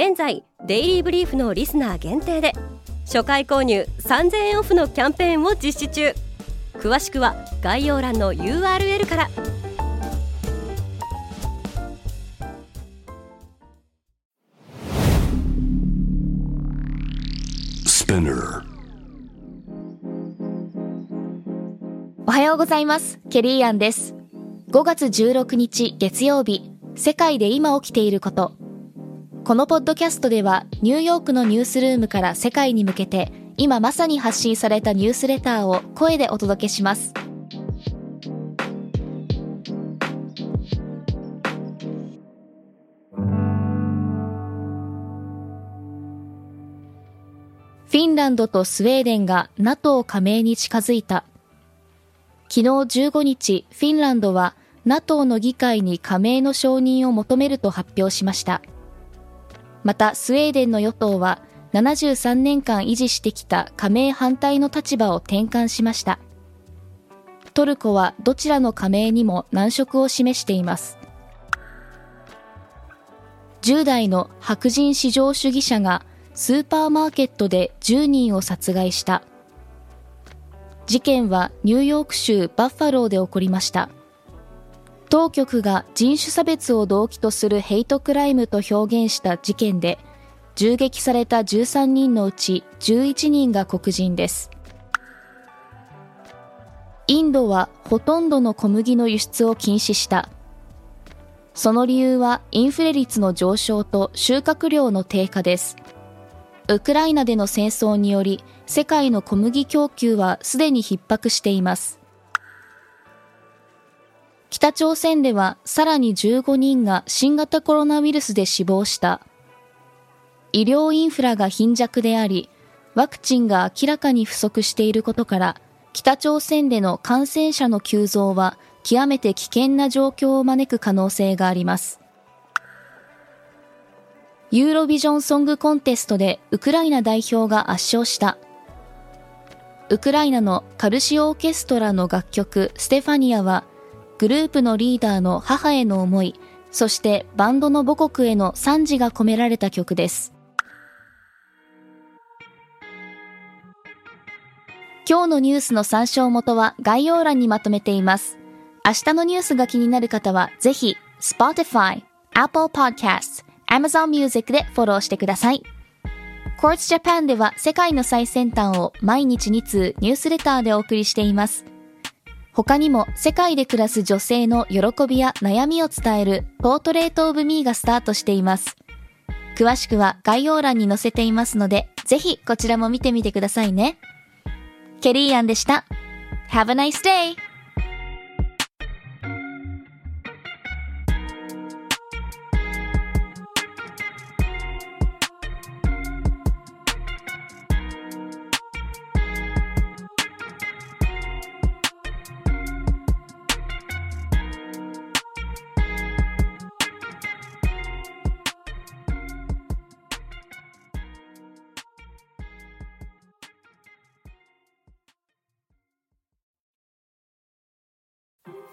現在デイリーブリーフのリスナー限定で初回購入3000円オフのキャンペーンを実施中。詳しくは概要欄の URL から。おはようございます。ケリーアンです。5月16日月曜日。世界で今起きていることこのポッドキャストではニューヨークのニュースルームから世界に向けて今まさに発信されたニュースレターを声でお届けします。フィンランドとスウェーデンが NATO 加盟に近づいた。昨日15日、フィンランドは NATO の議会に加盟の承認を求めると発表しました。またスウェーデンの与党は73年間維持してきた加盟反対の立場を転換しました。トルコはどちらの加盟にも難色を示しています。10代の白人至上主義者がスーパーマーケットで10人を殺害した。事件はニューヨーク州バッファローで起こりました。当局が人種差別を動機とするヘイトクライムと表現した事件で銃撃された13人のうち11人が黒人です。インドはほとんどの小麦の輸出を禁止した。その理由はインフレ率の上昇と収穫量の低下です。ウクライナでの戦争により世界の小麦供給はすでに逼迫しています。北朝鮮ではさらに15人が新型コロナウイルスで死亡した。医療インフラが貧弱であり、ワクチンが明らかに不足していることから、北朝鮮での感染者の急増は極めて危険な状況を招く可能性があります。ユーロビジョンソングコンテストでウクライナ代表が圧勝した。ウクライナのカルシオーケストラの楽曲ステファニアはグループのリーダーの母への思い、そしてバンドの母国への賛辞が込められた曲です。今日のニュースの参照元は概要欄にまとめています。明日のニュースが気になる方は、ぜひ、Spotify、Apple Podcasts、Amazon Music でフォローしてください。Quartz Japan では世界の最先端を毎日2通ニュースレターでお送りしています。他にも世界で暮らす女性の喜びや悩みを伝えるポートレートオブミーがスタートしています。詳しくは概要欄に載せていますので、ぜひこちらも見てみてくださいね。ケリーアンでした。Have a nice day!